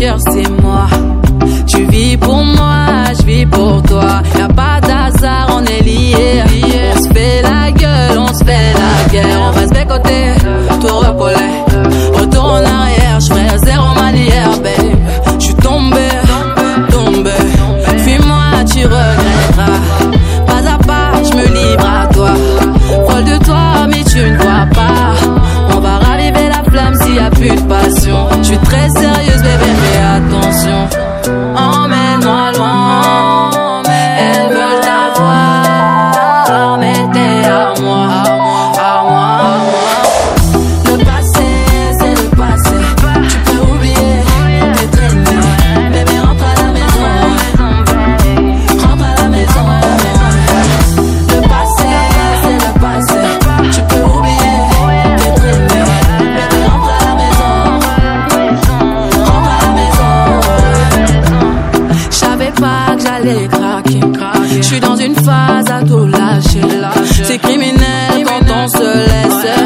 c'est moi. Tu vis pour moi, je vis pour toi. Y a pas d'hasard, on est liés. On se fait la gueule, on se fait la guerre. On reste bécoté, tout repoler. Retour en arrière, je ferai zéro manière, babe. Je tombé, tombé. Fuis-moi, tu regretteras. Pas à pas, je me livre à toi. Folle de toi, mais tu ne crois pas. On va raviver la flamme s'il y a plus de passion. Je suis très sérieux. Je suis dans une phase à tout lâcher. C'est criminel quand on se laisse.